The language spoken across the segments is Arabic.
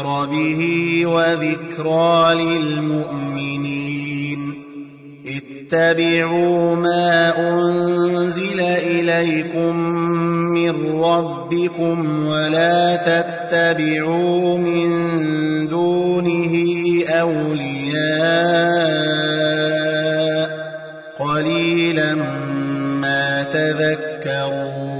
لتنذر به وذكرى للمؤمنين. اتبعوا ما أنزل إليكم من ربكم ولا تتبعوا من دونه أولياء. قليلا ما تذكرون.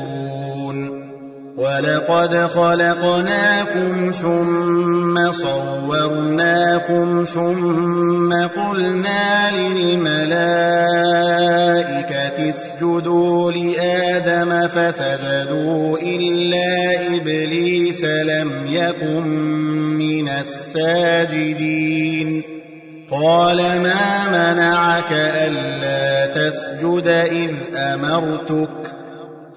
ولقد خلقناكم ثم صورناكم ثم قلنا للملائكة اسجدوا لآدم فسجدوا إلا إبليس لم يكن من الساجدين. قال ما منعك ألا تسجد إذ أمرتك؟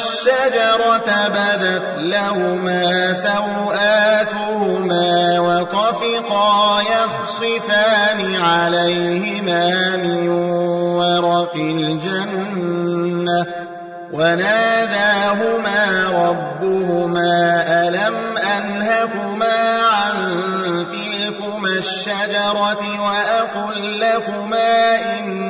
ذاقا الشجرة بدت لهما سوآتهما وطفقا يخصفان عليهما من ورق الجنة وناداهما ربهما ألم أنهكما عن تلكما الشجرة وأقل لكما إن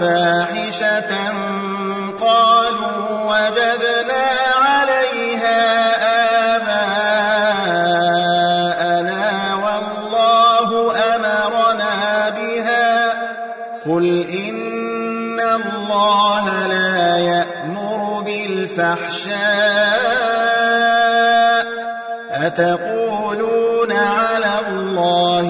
فاحشة قالوا وجدنا عليها آباءنا والله أمرنا بها. قل إن الله لا يأمر بالفحشاء. أتقولون على الله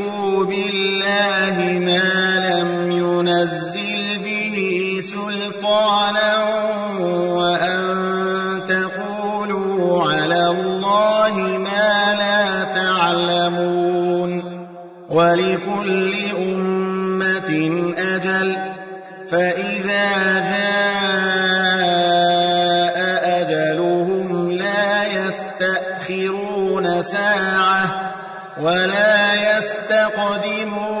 بالله ما لم ينزل به سلطانا وأن تقولوا على الله ما لا تعلمون ولكل أمة أجل فإذا جاء أجلهم لا يستأخرون ساعة ولا يستقدمون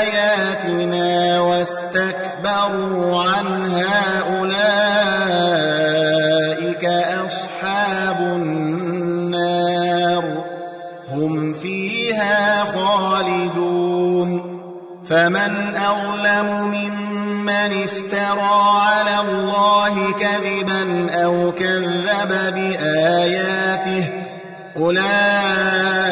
واستكبروا عنها أولئك أصحاب النار هم فيها خالدون فمن أظلم ممن افترى على الله كذبا أو كذب بآياته أولئك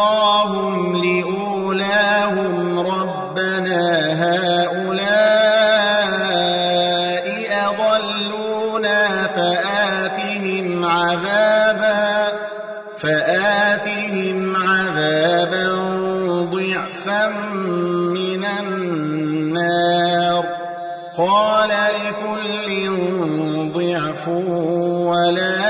أخراهم لأولاهم ربنا هؤلاء أضلونا فآتهم عذابا فآتهم عذابا ضعفا من النار قال لكل ضعف ولكن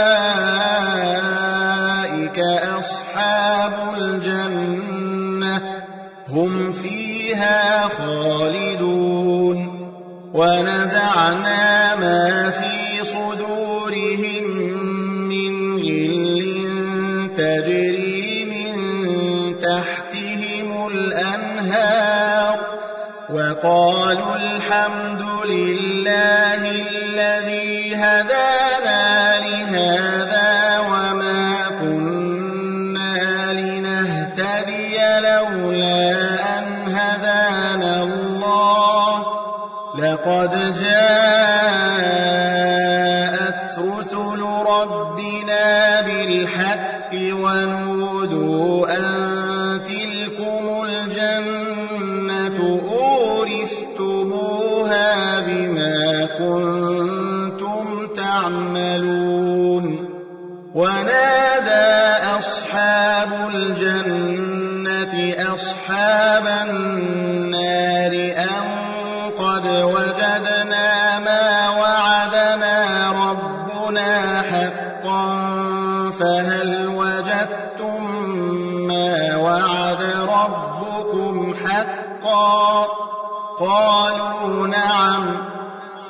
ونزعنا ما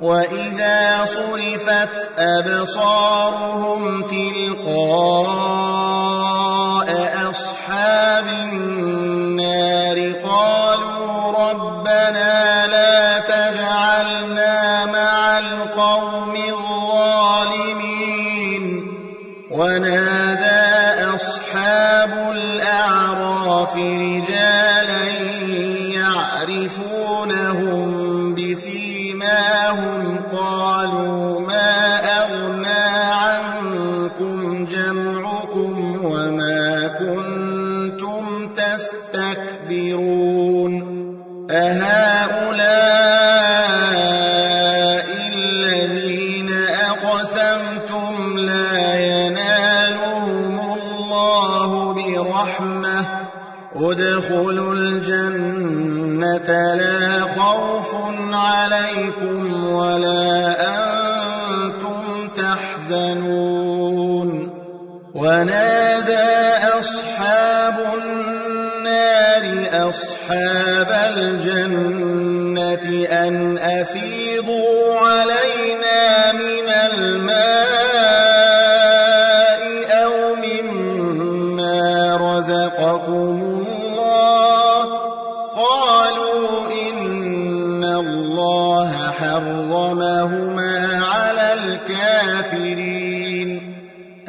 وإذا صرفت أبصارهم تلقاء أصحاب النار الجنة لا خوف عليكم ولا أنتم تحزنون. ونادى أصحاب النار أصحاب الجنة أن أفيضوا علينا من الماء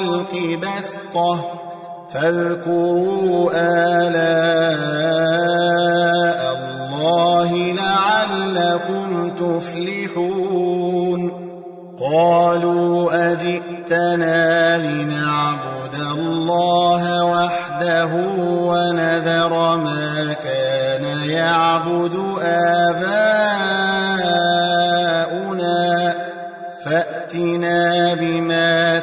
الخلق بسطة فاذكروا آلاء الله لعلكم تفلحون. قالوا أجئتنا لنعبد الله وحده ونذر ما كان يعبد آباؤنا فأتنا بما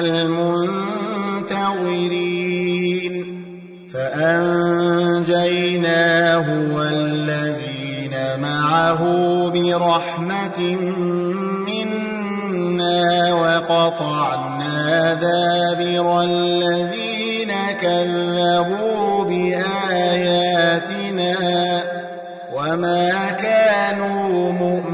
المنتظرين فأنجيناه والذين معه برحمة منا وقطعنا دابر الذين كذبوا بآياتنا وما كانوا مؤمنين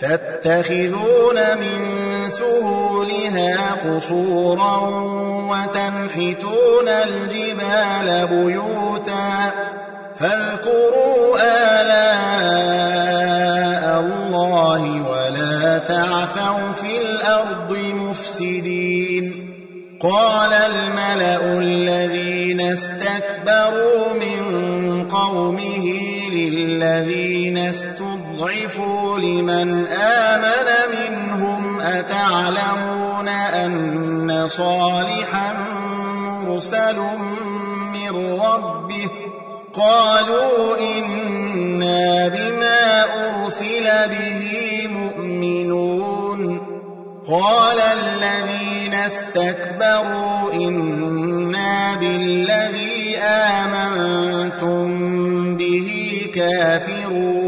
تتخذون من سهولها قصورا وتنحتون الجبال بيوتا فاذكروا آلاء الله ولا تعثوا في الأرض مفسدين قال الملأ الذين استكبروا من قومه للذين استضعفوا لمن آمن منهم أتعلمون أن صالحا مرسل من ربه قالوا إنا بما أرسل به مؤمنون قال الذين استكبروا إنا بالذي آمنتم به كافرون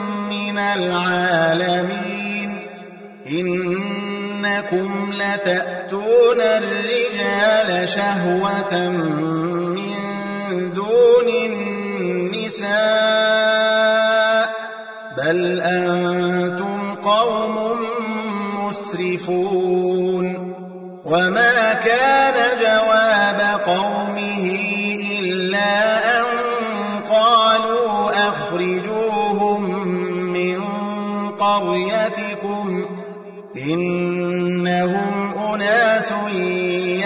العالمين. إنكم لتأتون الرجال شهوة من دون النساء. بل أنتم قوم مسرفون. وما كان جواب قومه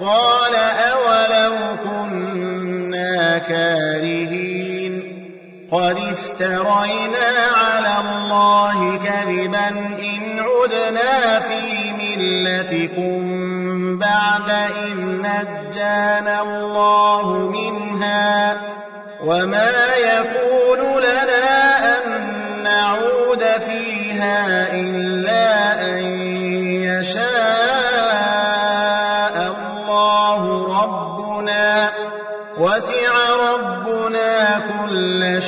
قال أولو كنا كارهين قد افترينا على الله كذبا إن عدنا في ملتكم بعد إذ نجانا الله منها وما يكون لنا أن نعود فيها إلا أن يشاء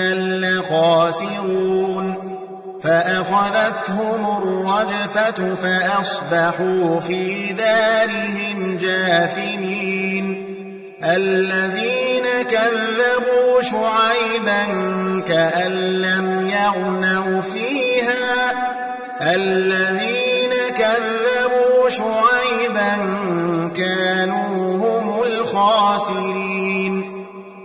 إذا لخاسرون. فأخذتهم الرجفة فأصبحوا في دارهم جاثمين. الذين كذبوا شعيبا كأن لم يغنوا فيها. الذين كذبوا شعيبا كانوا هم الخاسرين.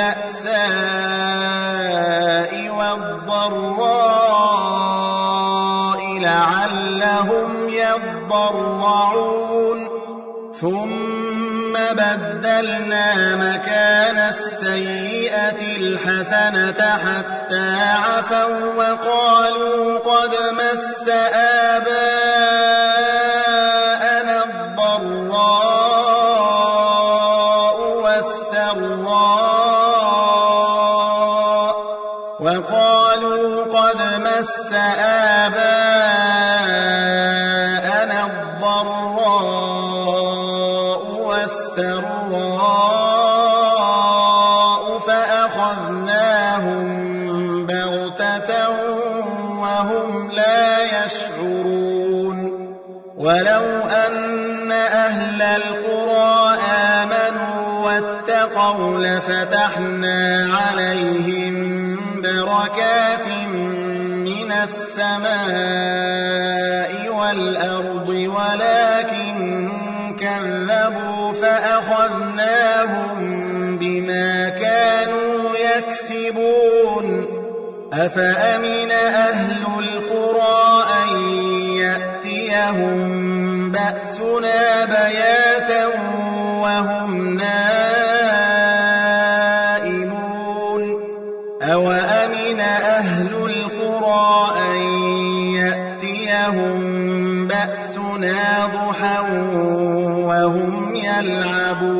بالبأساء والضراء لعلهم يضرعون. ثم بدلنا مكان السيئة الحسنة حتى عفوا وقالوا قد مس آباءنا فأخذناهم بما كانوا يكسبون. أفأمن أهل القرى أن يأتيهم بأسنا بياتا وهم نائمون؟ أوأمن أهل القرى أن يأتيهم بأسنا ضحى وهم يلعبون؟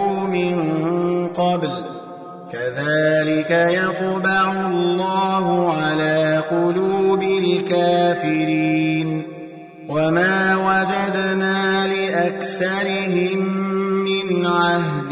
كذلك يطبع الله على قلوب الكافرين. وما وجدنا لأكثرهم من عهد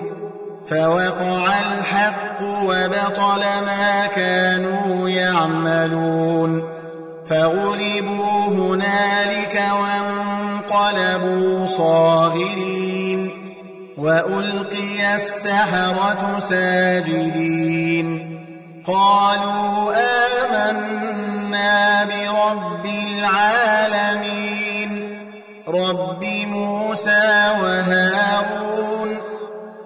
فوقع الحق وبطل ما كانوا يعملون. فغلبوا هنالك وانقلبوا صاغرين. وألقي السحرة ساجدين. قالوا آمنا برب العالمين. رب موسى وهارون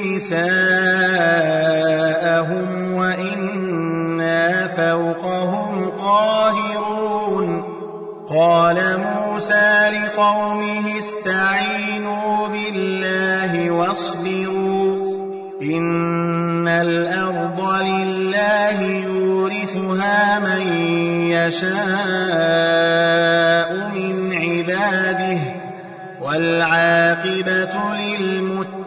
نساءهم وإنا فوقهم قاهرون. قال موسى لقومه استعينوا بالله واصبروا إن الأرض لله يورثها من يشاء من عباده والعاقبة للمتقين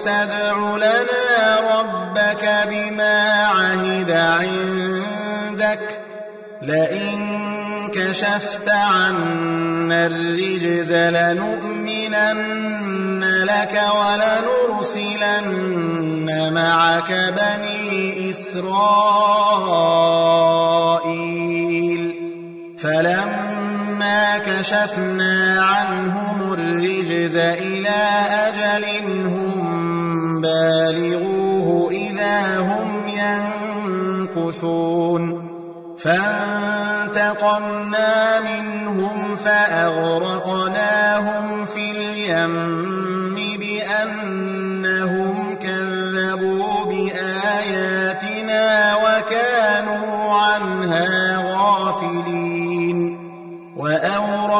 موسى ادع لنا ربك بما عهد عندك لئن كشفت عنا الرجز لنؤمنن لك ولنرسلن معك بني إسرائيل فلما كشفنا عنهم الرجز إلى أجل هم بالغوه إذا هم ينكثون. فانتقمنا منهم فأغرقناهم في اليم.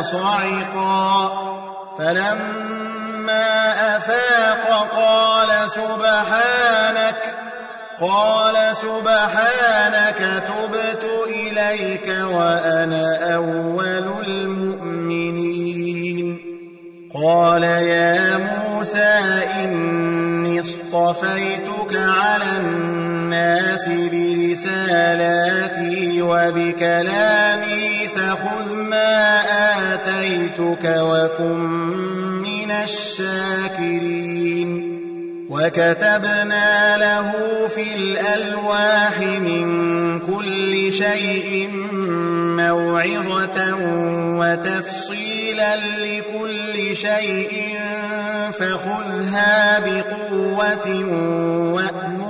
موسى صعقا فلما أفاق قال سبحانك قال سبحانك تبت إليك وأنا أول المؤمنين. قال يا موسى إني اصطفيتك على الناس برسالاتي وبكلامي فخذ ما آتيتك وكن من الشاكرين. وكتبنا له في الألواح من كل شيء موعظة وتفصيلا لكل شيء فخذها بقوة وأمر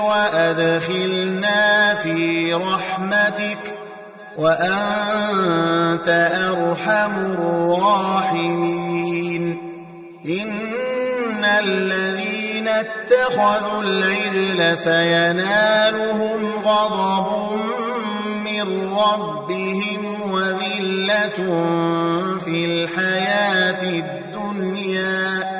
وأدخلنا في رحمتك وأنت أرحم الراحمين. إن الذين اتخذوا العجل سينالهم غضب من ربهم وذلة في الحياة الدنيا.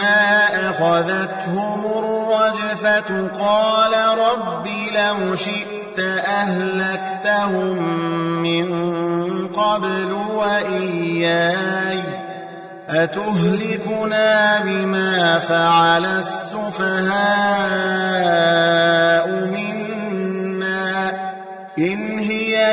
أخذتهم الرجفة قال رب لو شئت أهلكتهم من قبل وإياي أتهلكنا بما فعل السفهاء منا إن هي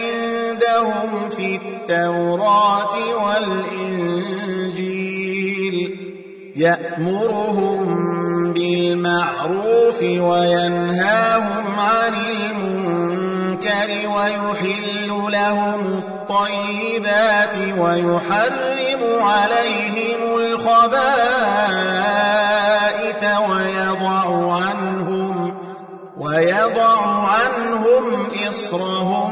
في التوراة والإنجيل يأمرهم بالمعروف وينهاهم عن المنكر ويحل لهم الطيبات ويحرم عليهم الخبائث ويضع عنهم ويضع عنهم إصرهم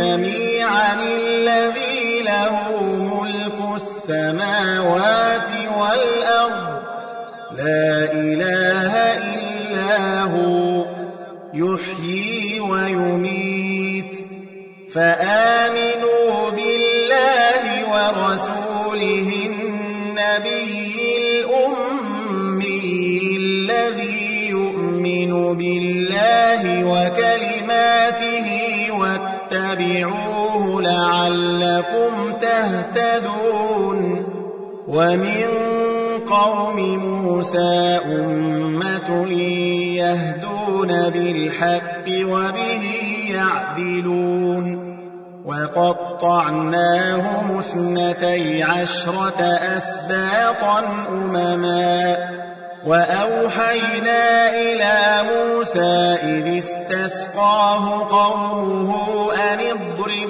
جميعا الذي له ملك السماوات والأرض. لا إله إلا هو يحيي ويميت. فآمنوا بالله ورسوله لعلكم تهتدون ومن قوم موسى أمة يهدون بالحق وبه يعدلون وقطعناهم اثنتي عشرة أسباطا أمما وأوحينا إلى موسى إذ استسقاه قومه أن اضرب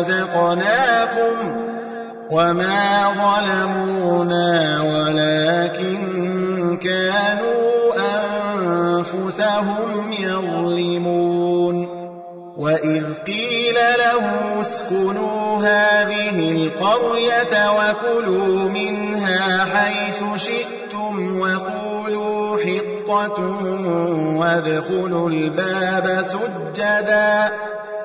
رزقناكم وما ظلمونا ولكن كانوا أنفسهم يظلمون وإذ قيل له اسكنوا هذه القرية وكلوا منها حيث شئتم وقولوا حطة وادخلوا الباب سجدا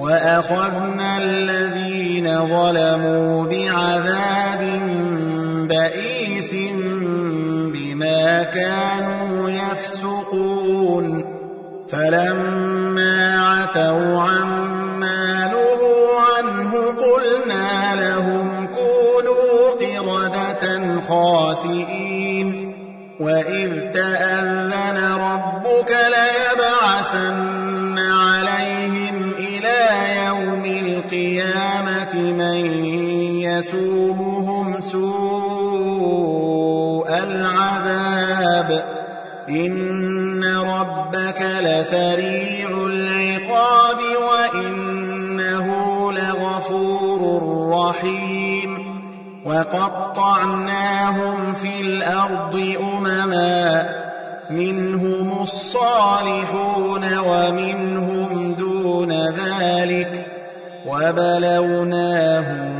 وأخذنا الذين ظلموا بعذاب بئيس بما كانوا يفسقون. فلما عتوا عما نهوا عنه قلنا لهم كونوا قردة خاسئين. وإذ تأذن ربك ليبعثن يسومهم سوء العذاب. إن ربك لسريع العقاب وإنه لغفور رحيم. وقطعناهم في الأرض أمما منهم الصالحون ومنهم دون ذلك. وبلوناهم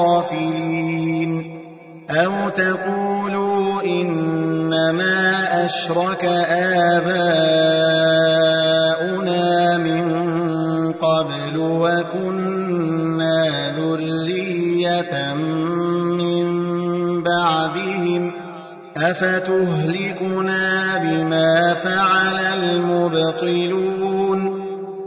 غافلين أو تقولوا إنما أشرك آباؤنا من قبل وكنا ذرية من بعدهم أفتهلكنا بما فعل المبطلون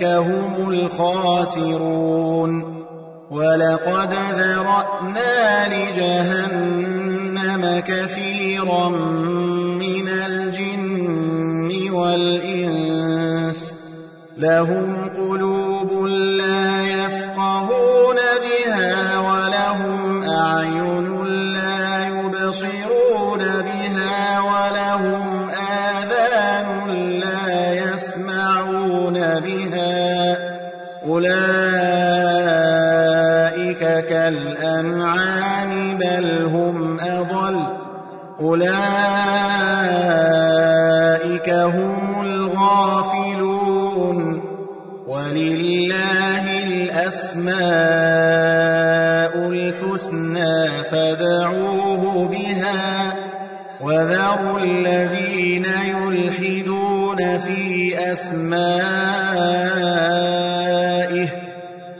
فأولئك هم الخاسرون. ولقد ذرأنا لجهنم كثيرا من الجن والإنس. لهم أولئك كالأنعام بل هم أضل. أولئك هم الغافلون. ولله الأسماء الحسنى فدعوه بها. وذروا الذين يلحدون في أسمائه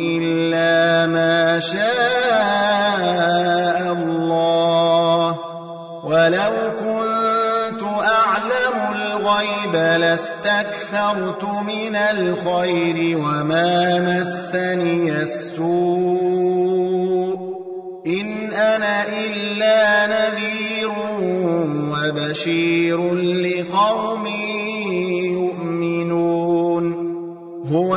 إلا ما شاء الله. ولو كنت أعلم الغيب لاستكثرت من الخير وما مسني السوء. إن أنا إلا نذير وبشير لقوم يؤمنون. هو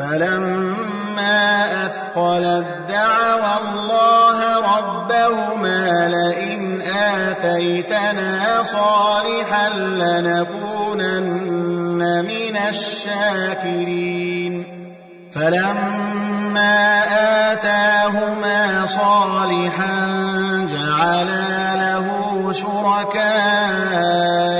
فلما أثقلت دعوى الله ربهما لئن آتيتنا صالحا لنكونن من الشاكرين. فلما آتاهما صالحا جعلا له شركاء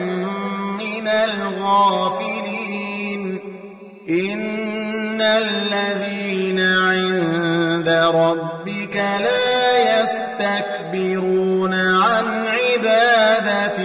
الغافلين. إن الذين عند ربك لا يستكبرون عن عبادته